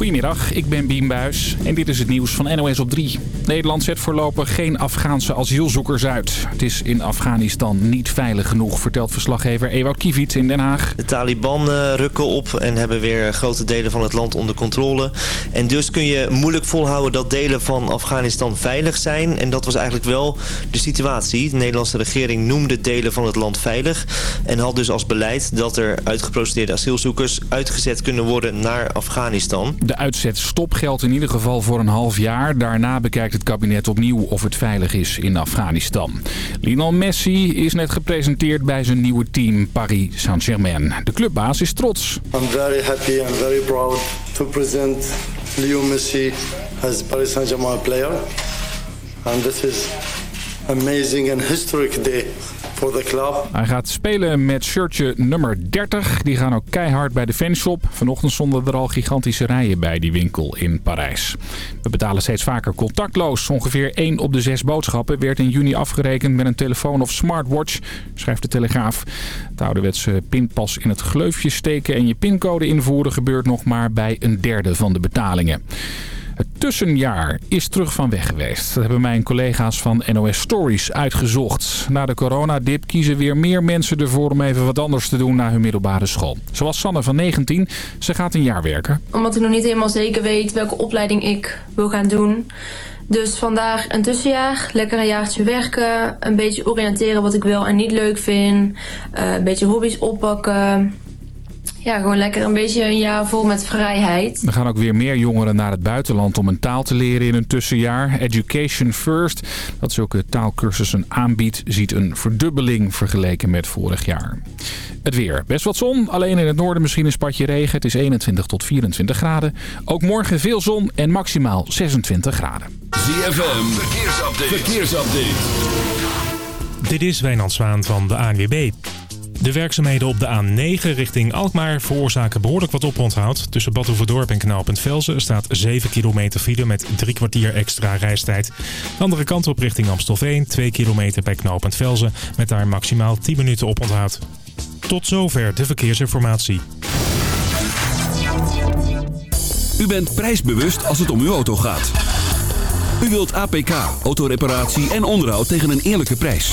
Goedemiddag, ik ben Biem en dit is het nieuws van NOS op 3. Nederland zet voorlopig geen Afghaanse asielzoekers uit. Het is in Afghanistan niet veilig genoeg, vertelt verslaggever Ewout Kiviet in Den Haag. De Taliban eh, rukken op en hebben weer grote delen van het land onder controle. En dus kun je moeilijk volhouden dat delen van Afghanistan veilig zijn. En dat was eigenlijk wel de situatie. De Nederlandse regering noemde delen van het land veilig. En had dus als beleid dat er uitgeprocedeerde asielzoekers uitgezet kunnen worden naar Afghanistan. De uitzet stop geldt in ieder geval voor een half jaar. Daarna bekijkt het kabinet opnieuw of het veilig is in Afghanistan. Lionel Messi is net gepresenteerd bij zijn nieuwe team Paris Saint-Germain. De clubbaas is trots. I'm very happy and very proud to present Leo Messi as Paris Saint-Germain player. And this is amazing and historic day for the club. Hij gaat spelen met shirtje nummer 30. Die gaan ook keihard bij de fanshop. Vanochtend stonden er al gigantische rijen bij die winkel in Parijs. We betalen steeds vaker contactloos. Ongeveer 1 op de 6 boodschappen werd in juni afgerekend met een telefoon of smartwatch, schrijft de Telegraaf. Het ouderwetse pinpas in het gleufje steken en je pincode invoeren gebeurt nog maar bij een derde van de betalingen. Het tussenjaar is terug van weg geweest. Dat hebben mijn collega's van NOS Stories uitgezocht. Na de coronadip kiezen weer meer mensen ervoor om even wat anders te doen na hun middelbare school. Zoals Sanne van 19. Ze gaat een jaar werken. Omdat ik nog niet helemaal zeker weet welke opleiding ik wil gaan doen. Dus vandaag een tussenjaar, lekker een jaartje werken, een beetje oriënteren wat ik wel en niet leuk vind, uh, een beetje hobby's oppakken. Ja, gewoon lekker een beetje een jaar vol met vrijheid. Er gaan ook weer meer jongeren naar het buitenland om een taal te leren in een tussenjaar. Education First, dat zulke taalkursussen aanbiedt, ziet een verdubbeling vergeleken met vorig jaar. Het weer. Best wat zon, alleen in het noorden misschien een spatje regen. Het is 21 tot 24 graden. Ook morgen veel zon en maximaal 26 graden. ZFM, verkeersupdate. verkeersupdate. Dit is Wijnand Zwaan van de ANWB. De werkzaamheden op de A9 richting Alkmaar veroorzaken behoorlijk wat oponthoud. Tussen Badhoevedorp en Knooppunt Velzen staat 7 kilometer file met drie kwartier extra reistijd. De andere kant op richting Amstelveen, 2 kilometer bij Knooppunt Velzen met daar maximaal 10 minuten oponthoud. Tot zover de verkeersinformatie. U bent prijsbewust als het om uw auto gaat. U wilt APK, autoreparatie en onderhoud tegen een eerlijke prijs.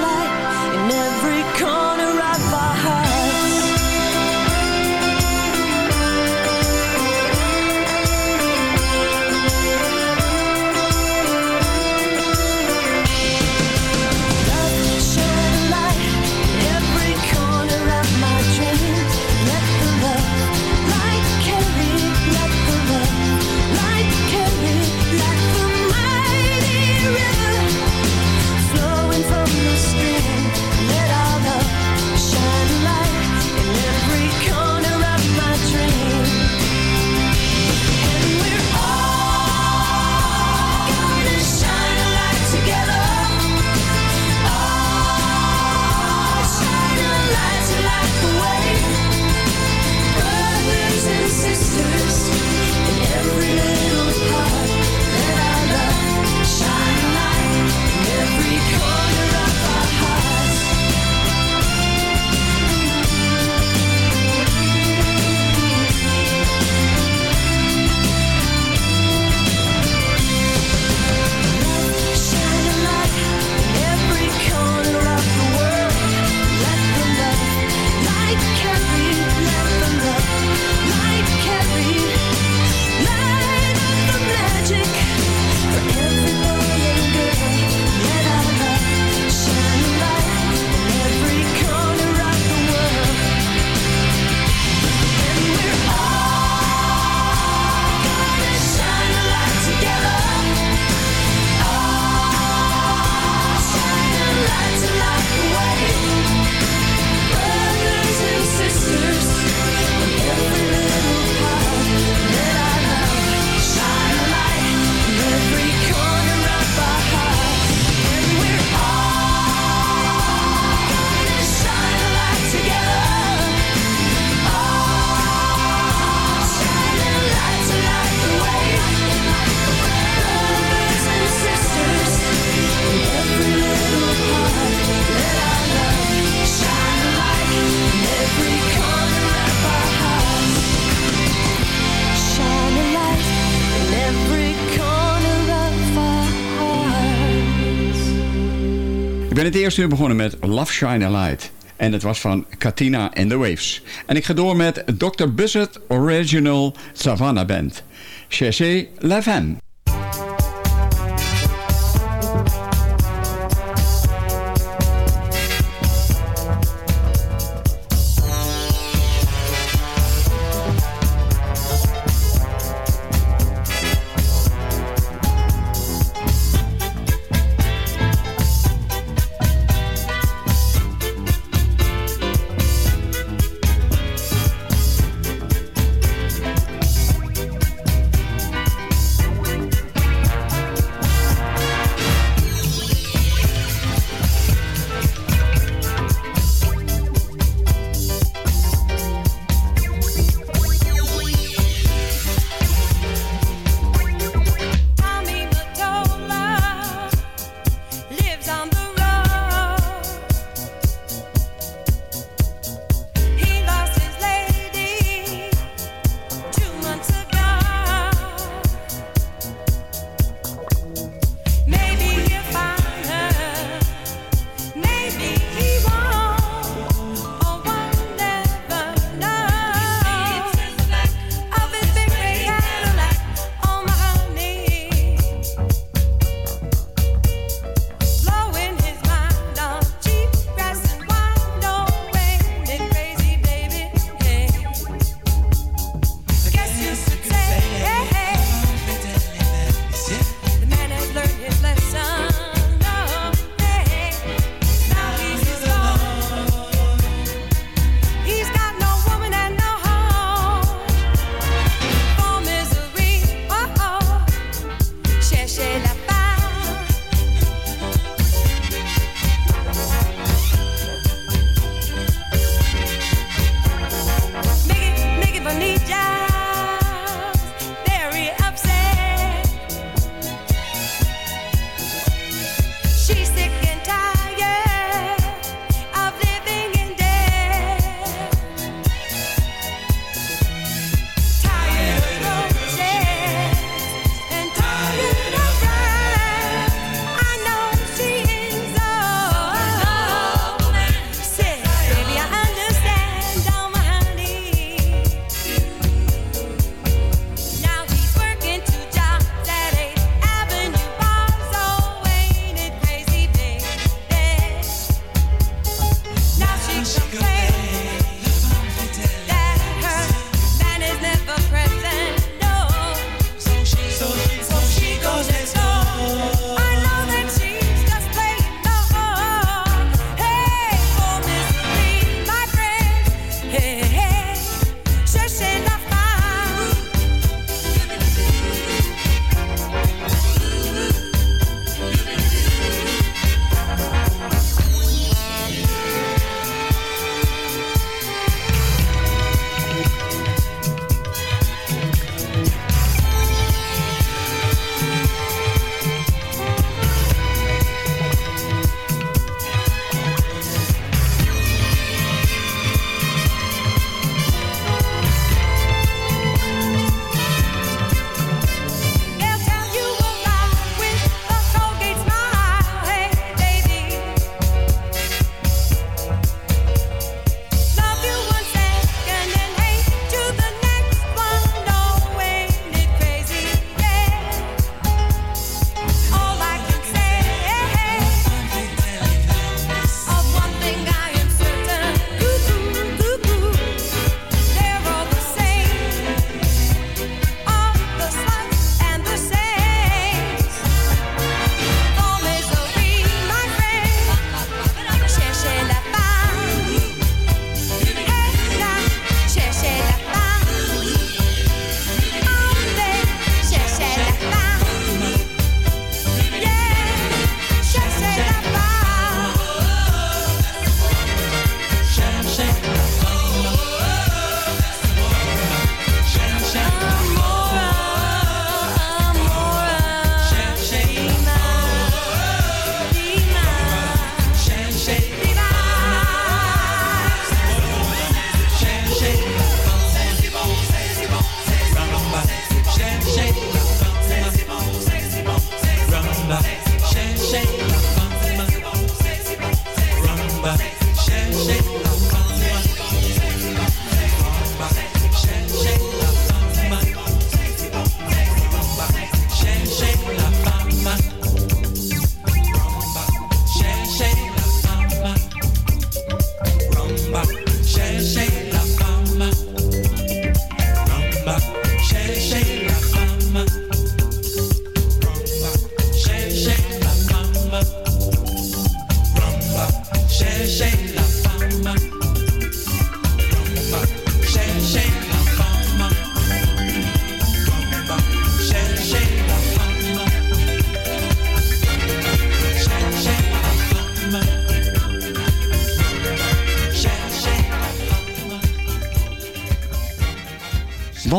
eerste uur begonnen met Love Shine a Light. En het was van Katina and the Waves. En ik ga door met Dr. Buzzard Original Savannah Band. Cherchez la femme.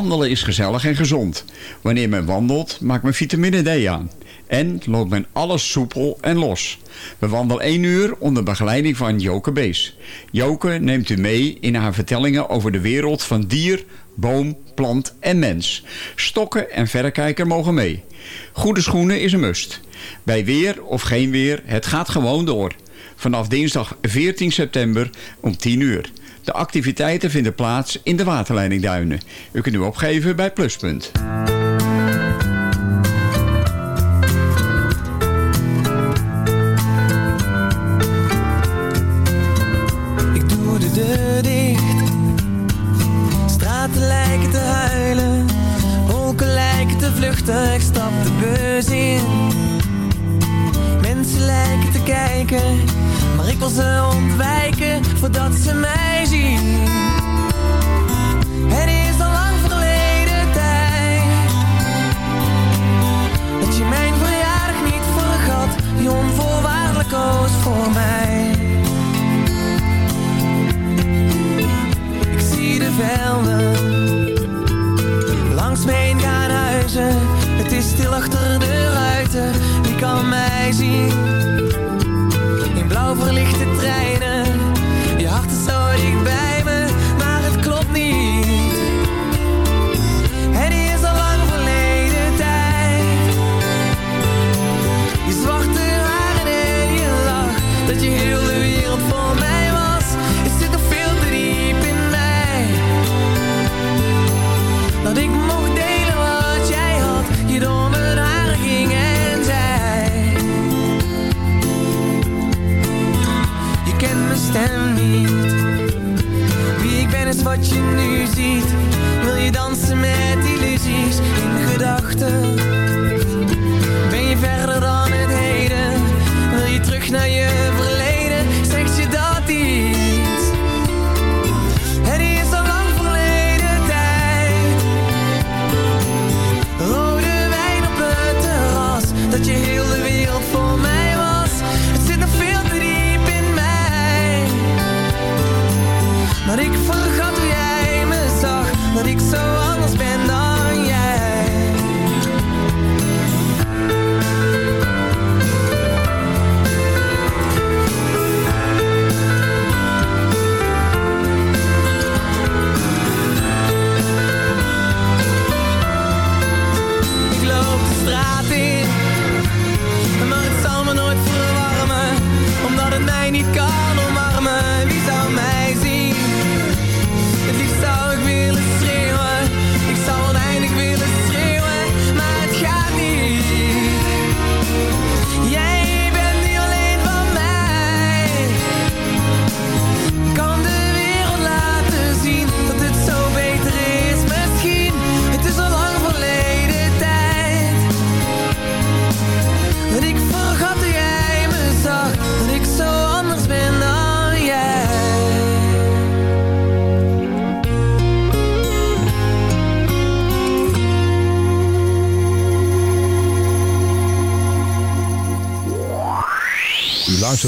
Wandelen is gezellig en gezond. Wanneer men wandelt, maakt men vitamine D aan. En loopt men alles soepel en los. We wandelen 1 uur onder begeleiding van Joke Bees. Joke neemt u mee in haar vertellingen over de wereld van dier, boom, plant en mens. Stokken en verrekijker mogen mee. Goede schoenen is een must. Bij weer of geen weer, het gaat gewoon door. Vanaf dinsdag 14 september om 10 uur. De activiteiten vinden plaats in de waterleidingduinen. U kunt u opgeven bij Pluspunt. Ik doe de deur dicht. Straten lijken te huilen. Wolken lijken te vluchten. Ik stap de bus in. Mensen lijken te kijken. Maar ik wil ze ontwijken voordat ze mij voor mij. Ik zie de velden Langs me heen gaan huizen Het is stil achter de ruiten Wie kan mij zien wat je nu ziet. Wil je dansen met illusies in gedachten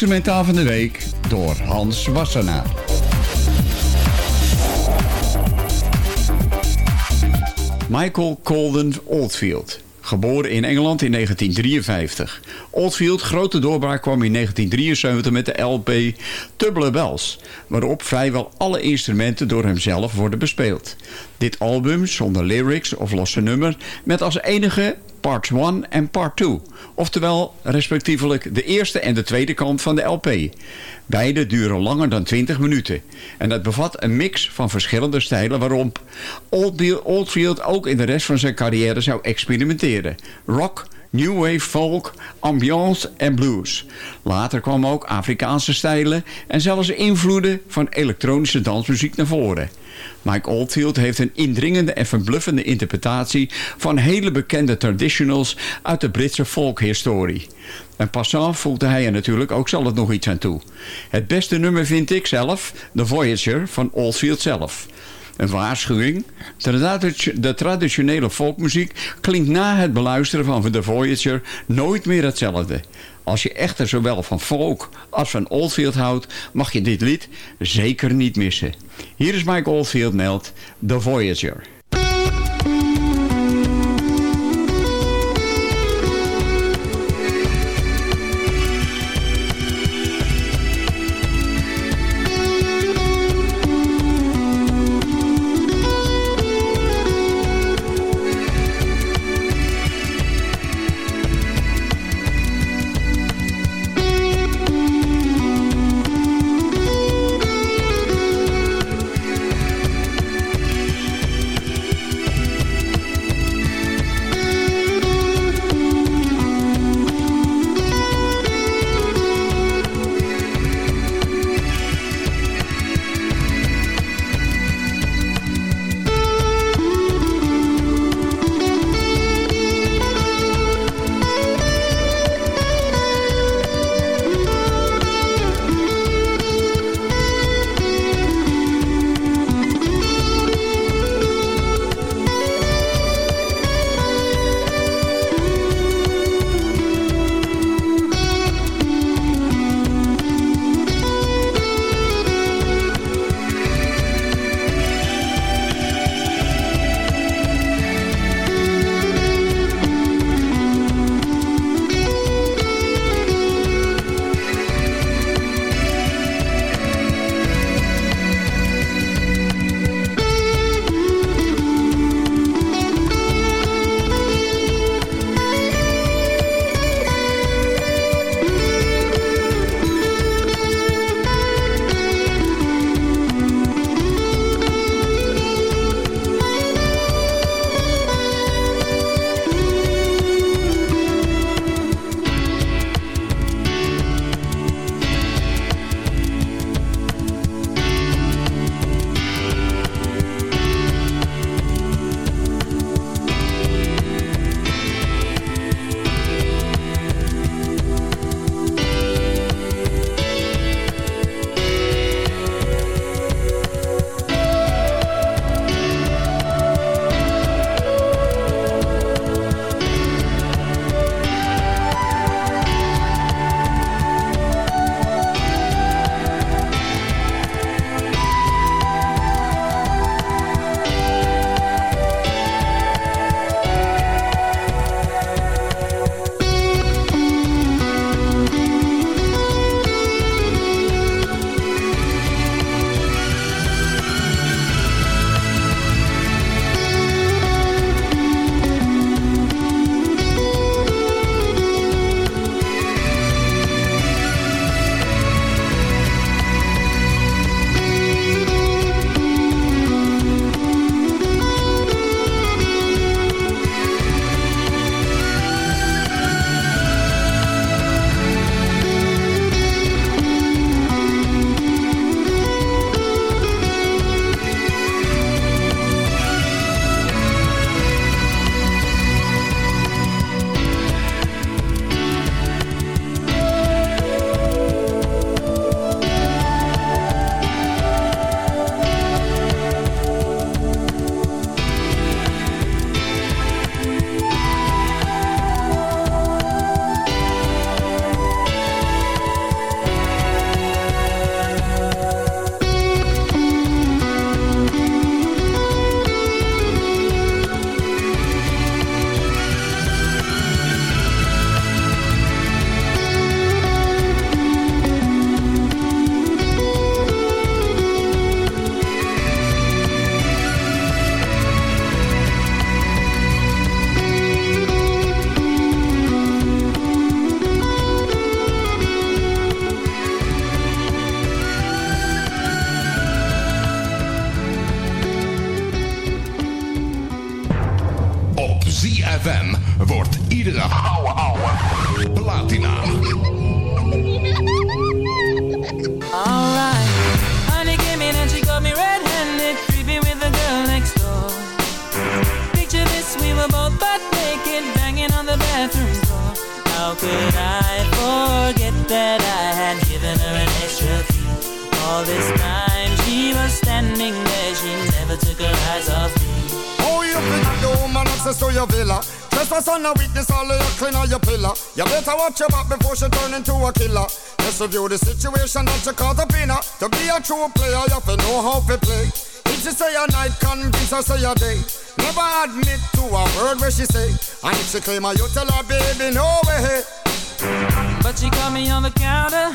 Instrumentaal van de week door Hans Wassenaar. Michael Colden Oldfield. Geboren in Engeland in 1953. Oldfield grote doorbraak kwam in 1973 met de LP Tubular Bells, waarop vrijwel alle instrumenten door hemzelf worden bespeeld. Dit album, zonder lyrics of losse nummer, met als enige Part 1 en Part 2, oftewel respectievelijk de eerste en de tweede kant van de LP. Beide duren langer dan 20 minuten en het bevat een mix van verschillende stijlen waarop Oldfield ook in de rest van zijn carrière zou experimenteren. Rock, New Wave folk, ambiance en blues. Later kwamen ook Afrikaanse stijlen en zelfs invloeden van elektronische dansmuziek naar voren. Mike Oldfield heeft een indringende en verbluffende interpretatie van hele bekende traditionals uit de Britse folkhistorie. En passant voegde hij er natuurlijk ook zelf nog iets aan toe. Het beste nummer vind ik zelf, The Voyager van Oldfield zelf. Een waarschuwing. De traditionele folkmuziek klinkt na het beluisteren van The Voyager nooit meer hetzelfde. Als je echter zowel van folk als van Oldfield houdt, mag je dit lied zeker niet missen. Hier is Mike Oldfield meldt The Voyager. Given her an extra key? All this time she was standing there, she never took her eyes off me. Oh, you think the woman access to your villa? Trespass on a witness, all of your clean on your pillar. You better watch your back before she turn into a killer. Just review the situation that you caught up in her. To be a true player, you have to know how to play. If she say a night, convince her say a day. Never admit to a word where she say. And if she claim her, you tell her, baby, no way. But she caught me on the counter.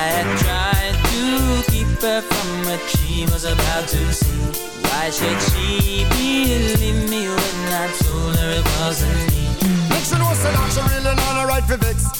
I had tried to keep her from what she was about to see. Why should she believe me when I told her it wasn't me? Make she know say that she really not a right for vex.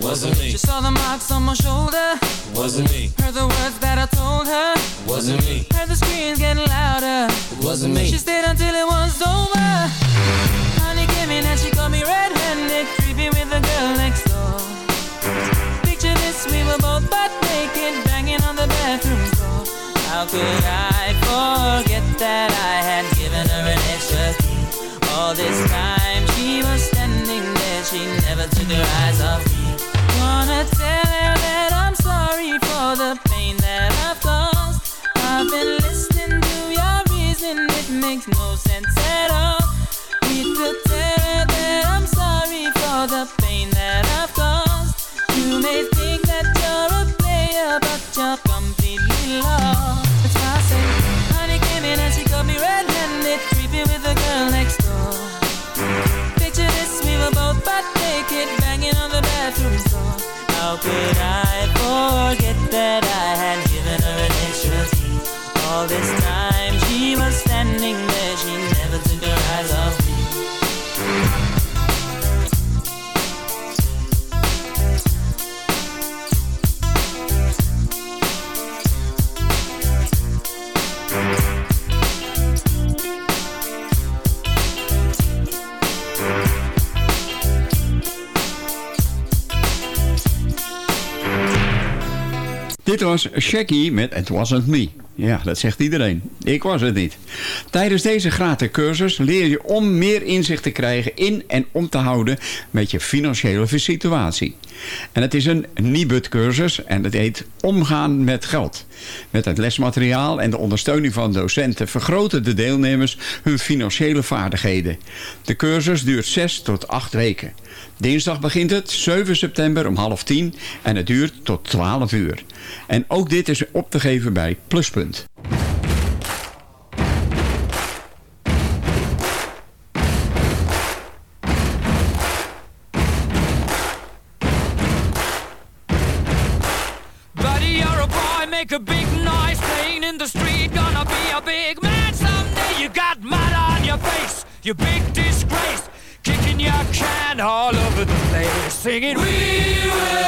Wasn't me. She saw the marks on my shoulder. Wasn't me. Heard the words that I told her. Wasn't me. Heard the screams getting louder. Wasn't me. She stayed until it was over. Honey came in and she got me red-handed, creepy with the girl next door. Picture this, we were both butt naked, banging on the bathroom floor. How could I forget that I had given her an extra key? All this time How could I Dit was Shaggy met It Wasn't Me. Ja, dat zegt iedereen. Ik was het niet. Tijdens deze gratis cursus leer je om meer inzicht te krijgen in en om te houden met je financiële situatie. En het is een Nibud cursus en het heet Omgaan met geld. Met het lesmateriaal en de ondersteuning van docenten vergroten de deelnemers hun financiële vaardigheden. De cursus duurt 6 tot 8 weken. Dinsdag begint het, 7 september om half 10 en het duurt tot 12 uur. En ook dit is op te geven bij Pluspunt. Make a big noise playing in the street. Gonna be a big man someday. You got mud on your face, you big disgrace. Kicking your can all over the place, singing, We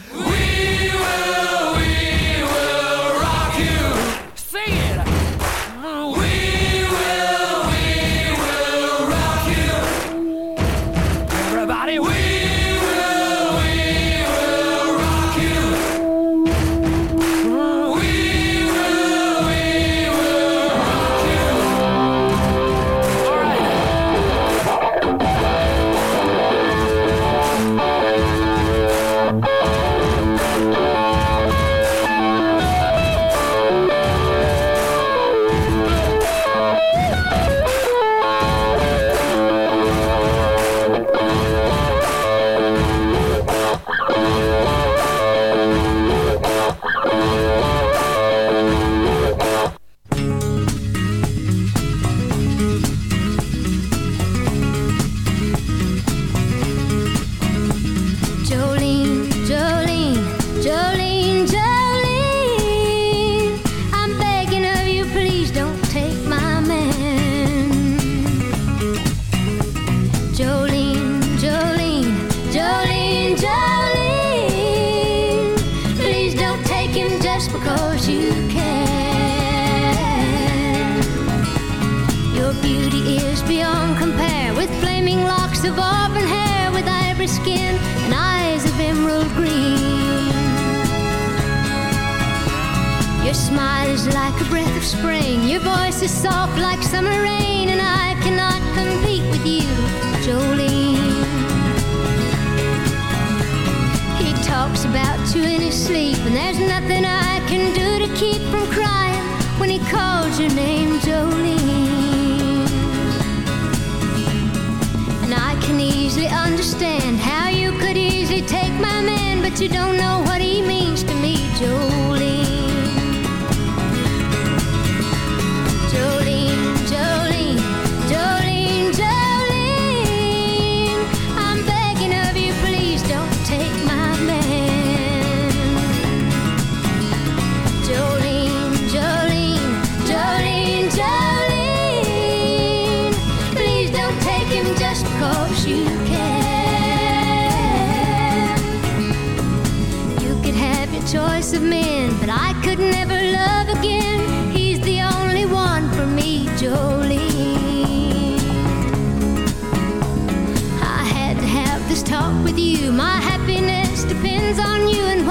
We will, win.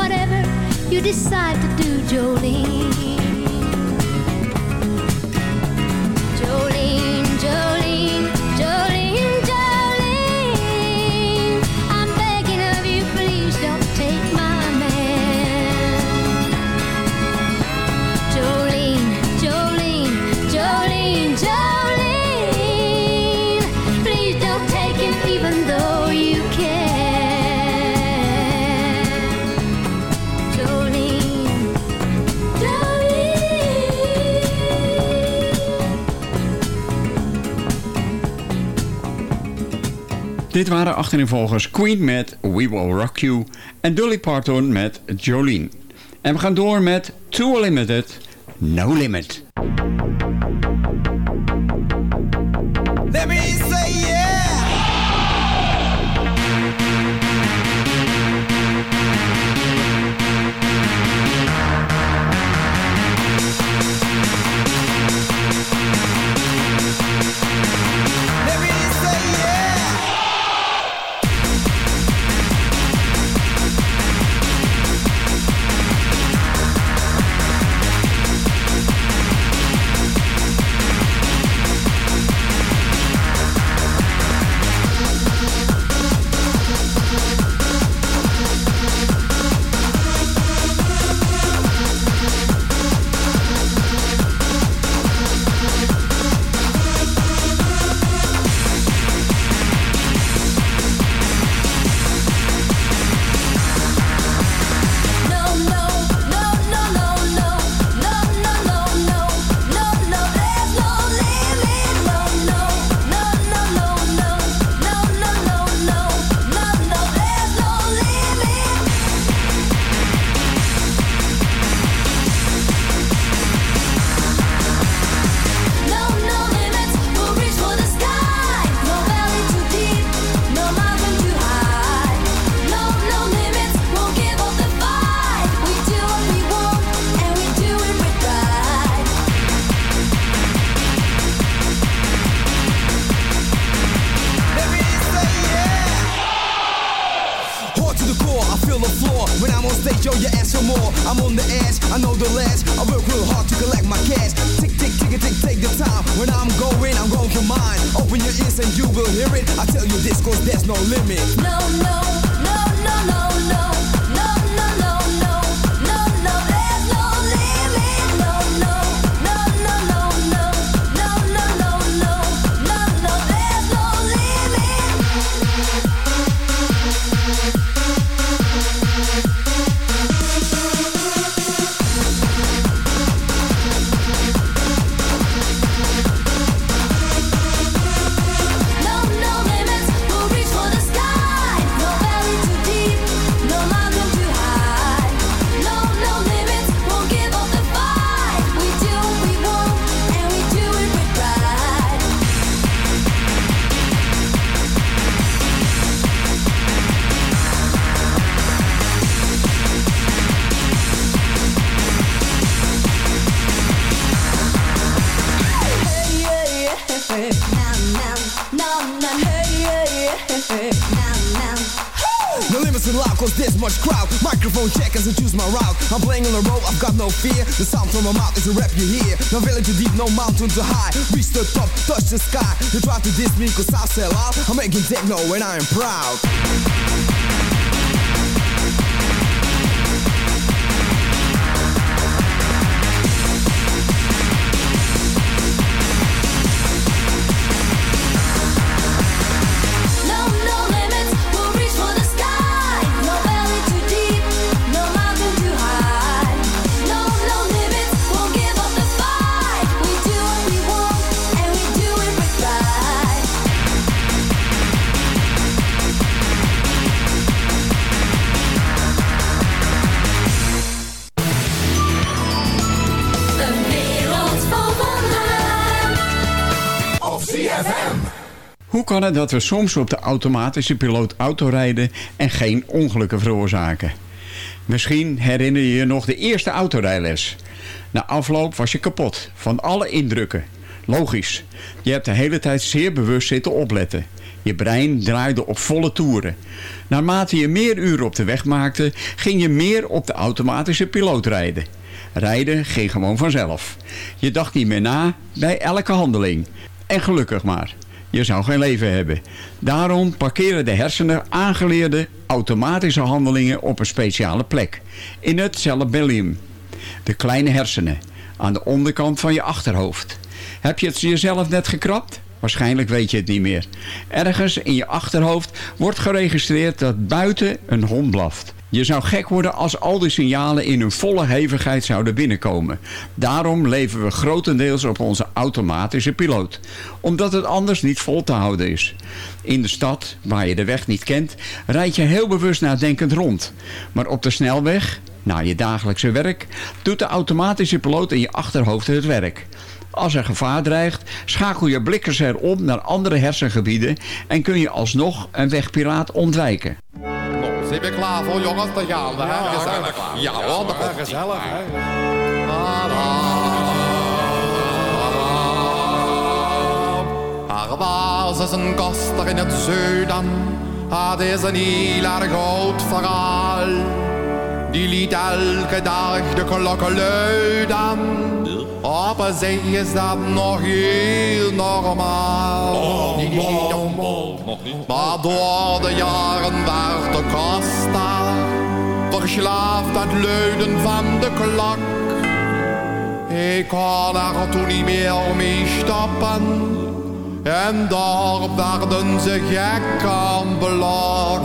whatever you decide to do, Jolene. Dit waren achterinvolgers Queen met We Will Rock You en Dolly Parton met Jolene. En we gaan door met Tour Limited, No Limit. Cause there's much crowd Microphone check as I choose my route I'm playing on the road, I've got no fear The sound from my mouth is a rap you hear No valley too deep, no mountain too high Reach the top, touch the sky You try to diss me cause I sell out I'm making techno and I am proud kan het dat we soms op de automatische piloot auto rijden en geen ongelukken veroorzaken? Misschien herinner je je nog de eerste autorijles. Na afloop was je kapot van alle indrukken. Logisch, je hebt de hele tijd zeer bewust zitten opletten. Je brein draaide op volle toeren. Naarmate je meer uren op de weg maakte, ging je meer op de automatische piloot rijden. Rijden ging gewoon vanzelf. Je dacht niet meer na bij elke handeling. En gelukkig maar. Je zou geen leven hebben. Daarom parkeren de hersenen aangeleerde automatische handelingen op een speciale plek. In het cerebellum. De kleine hersenen. Aan de onderkant van je achterhoofd. Heb je het jezelf net gekrapt? Waarschijnlijk weet je het niet meer. Ergens in je achterhoofd wordt geregistreerd dat buiten een hond blaft. Je zou gek worden als al die signalen in hun volle hevigheid zouden binnenkomen. Daarom leven we grotendeels op onze automatische piloot. Omdat het anders niet vol te houden is. In de stad, waar je de weg niet kent, rijd je heel bewust nadenkend rond. Maar op de snelweg, na je dagelijkse werk, doet de automatische piloot in je achterhoofd het werk. Als er gevaar dreigt, schakel je blikkers erom naar andere hersengebieden en kun je alsnog een wegpiraat ontwijken. Zijn we klaar voor jongens? Dan gaan we. hè? Gezellig. Ja hoor, dat komt gezellig. Er was eens een koster in het zuiden. Het is een heel erg oud verhaal. Die liet elke dag de klokken luiden. Op zee is dat nog heel normaal. Maar door de jaren werd de koster verslaafd aan het luiden van de klok. Ik kon er toen niet meer mee stoppen. En daar werden ze gek aan belak.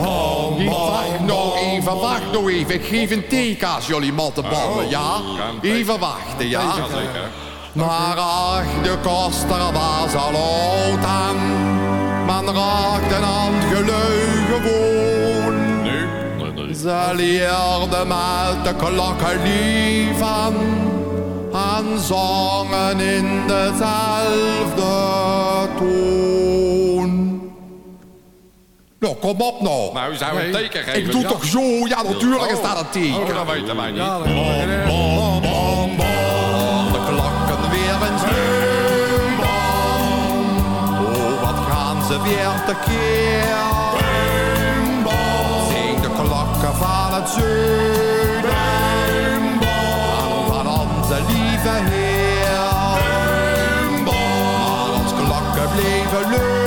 Even, wacht nou even. Ik geef een teken als jullie mottenballen, ja? Even wachten, ja? Maar ach, de koster was al oud aan. Men raakte aan het gelui gewoon. Ze leerden met de klokken lieven en zongen in dezelfde toon. Nou, kom op nou. Maar u zou een teken geven. Ik doe ja. toch zo? Ja, natuurlijk oh. is dat een teken. Oh, dat weten wij niet. Bom, bom, bom, bom, De klokken weer eens bum, bom. Oh, wat gaan ze weer tekeer. Bum, bom. Zing de klokken van het zuiden. Bum, bom. Van onze lieve heer. Bum, bom. Al ons klokken bleven leuk.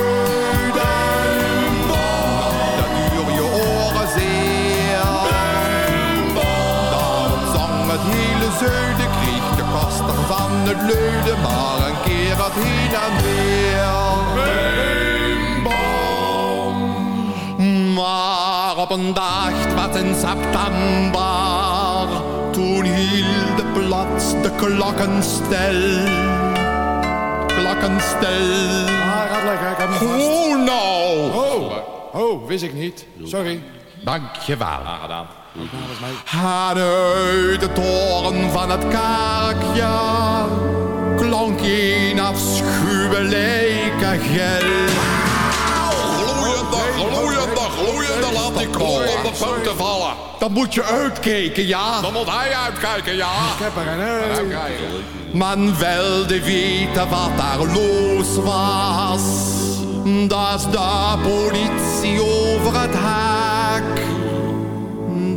Zuiden, kreeg de koster van het luiden, maar een keer het heen en weer. Maar op een dag, was in september, toen hield plots de klokken stil. Klokken stil. Ah, gaat lekker, ik heb hem vast. Hoe nou? Oh, oh, wist ik niet. Sorry. Dankjewel. gedaan. En uit de toren van het kerkje klonk een afschuwelijke gil. Gloeiende, gloeiende, gloeiende, laat die kool op de punten vallen. Dan moet je uitkijken, ja. Dan moet hij uitkijken, ja. Ik heb er een heu. Man wilde weten wat daar los was. Dat is de politie over het hek.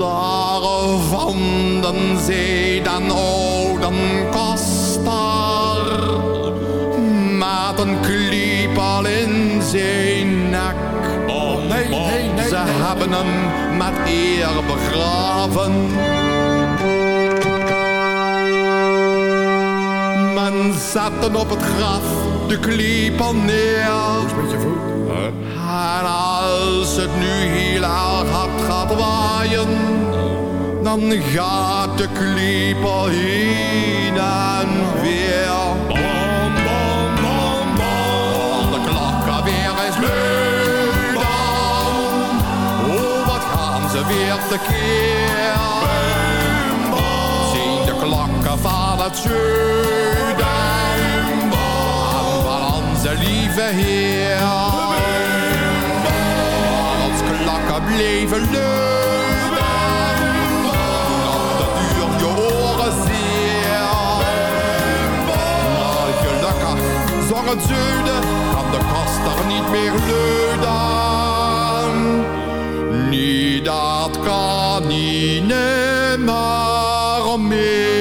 Daar vonden zij dan oude koster. Met een kliepel in zijn nek. Nee, nee, nee. Ze nee. hebben hem met eer begraven. Men zette op het graf de kliepel neer. En als het nu heel erg hard gaat waaien, dan gaat de kliepel heen en weer. Bom, bom, bom, bom. De klokken weer is luid dan. Oh, wat gaan ze weer tekeer. Zien de klokken van het zuiden. En van onze lieve Heer. Bleven luiden, dan de duur je oren zeer. Maar gelukkig zong het zuiden, kan de koster niet meer luiden. Niet dat kan niet meer.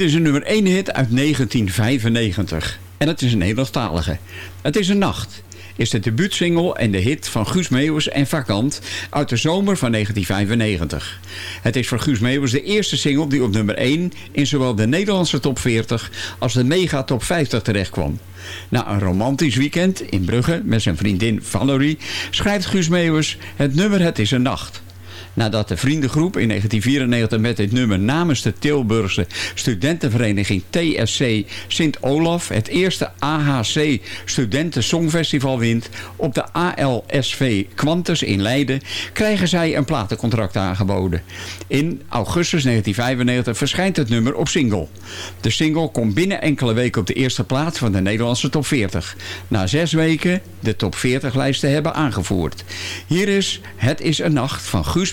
Dit is een nummer 1 hit uit 1995. En het is een Nederlandstalige. Het is een nacht. Is de debuutsingle en de hit van Guus Meeuwis en Vakant uit de zomer van 1995. Het is voor Guus Meeuwis de eerste single die op nummer 1 in zowel de Nederlandse top 40 als de mega top 50 terechtkwam. Na een romantisch weekend in Brugge met zijn vriendin Valerie schrijft Guus Meeuwis het nummer Het is een nacht. Nadat de vriendengroep in 1994 met dit nummer namens de Tilburgse studentenvereniging TSC Sint-Olaf het eerste AHC Studenten Songfestival wint op de ALSV Quantus in Leiden, krijgen zij een platencontract aangeboden. In augustus 1995 verschijnt het nummer op single. De single komt binnen enkele weken op de eerste plaats van de Nederlandse top 40. Na zes weken de top 40 lijst te hebben aangevoerd. Hier is Het is een nacht van Guus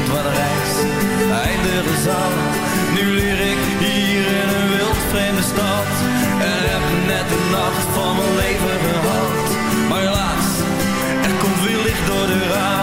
waar de. Nu leer ik hier in een wild vreemde stad en heb net de nacht van mijn leven gehad. Maar helaas, er komt weer licht door de ramen,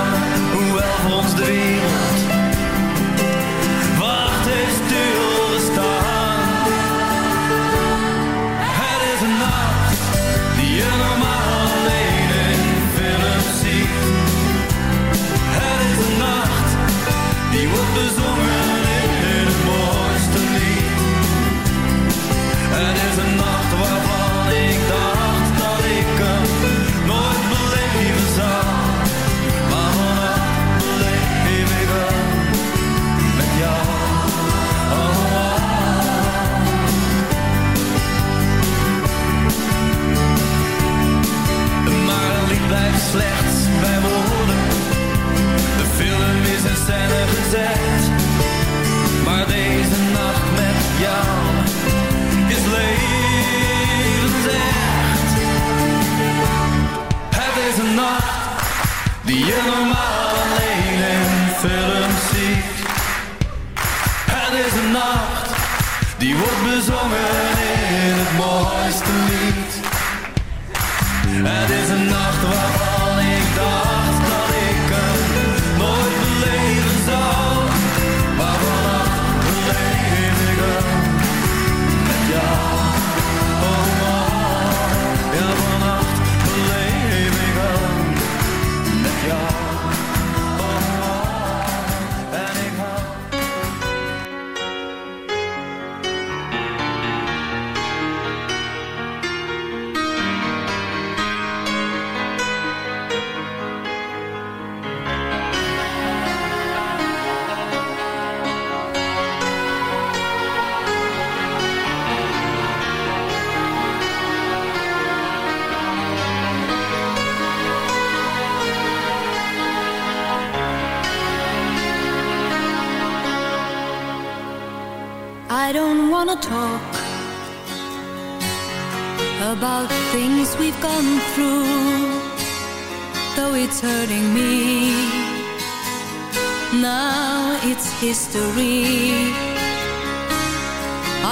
it's history.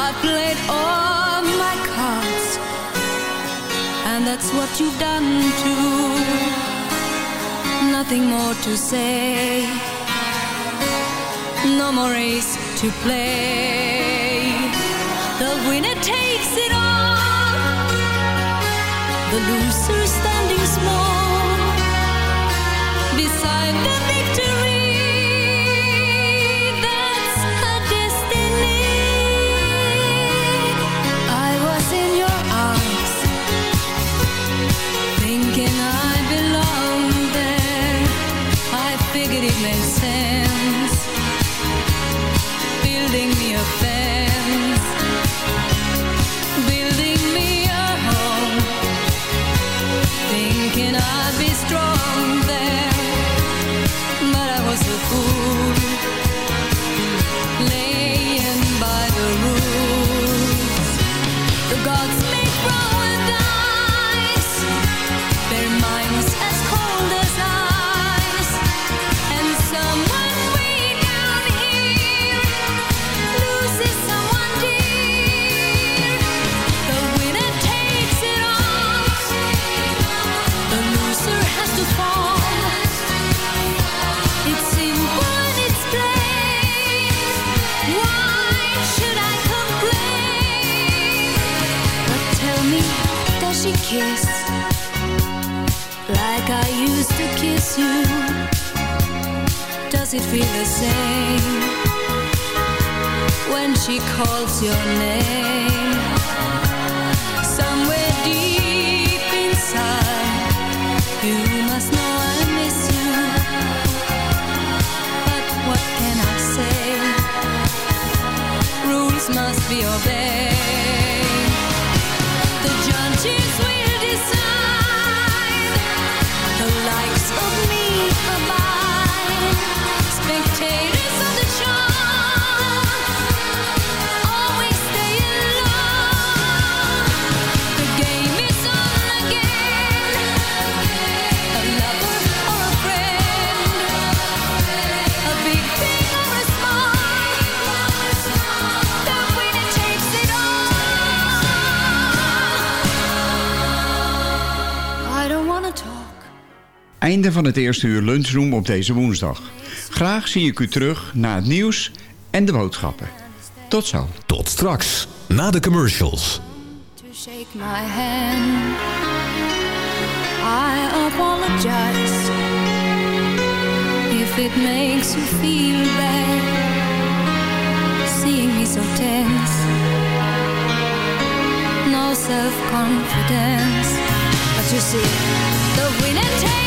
I played all my cards, and that's what you've done too. Nothing more to say, no more race to play. The winner takes it all, the loser standing small beside the vencer. It feel the same when she calls your name? Einde van het eerste uur lunchroom op deze woensdag. Graag zie ik u terug naar het nieuws en de boodschappen. Tot zo. Tot straks, na de commercials. to shake my hand. I apologize if it makes you feel bad. Seeing me so tense, no self confidence. But you see, the winner takes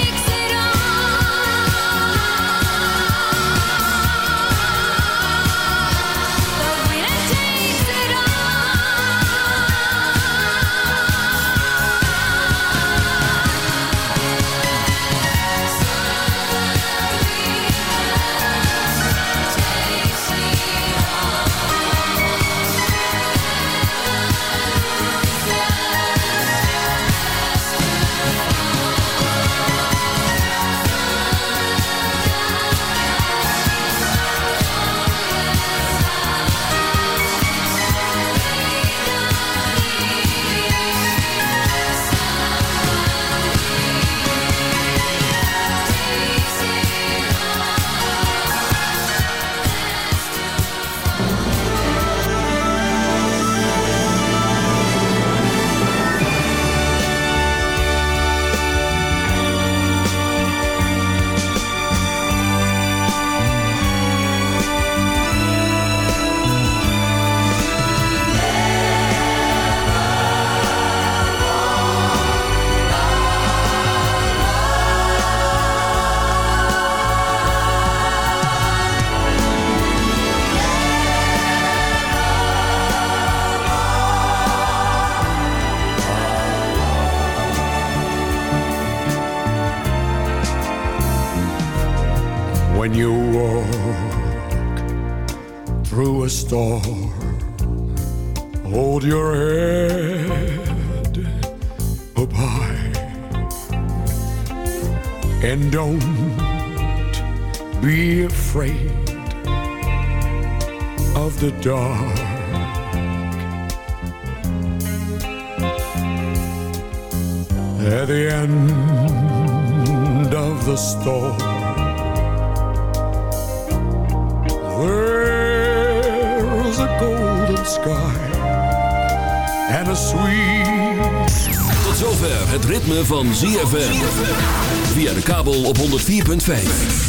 dark. At the end of the storm, there's a golden sky and a sweet. Tot zover het ritme van ZFM. Via de kabel op 104.5.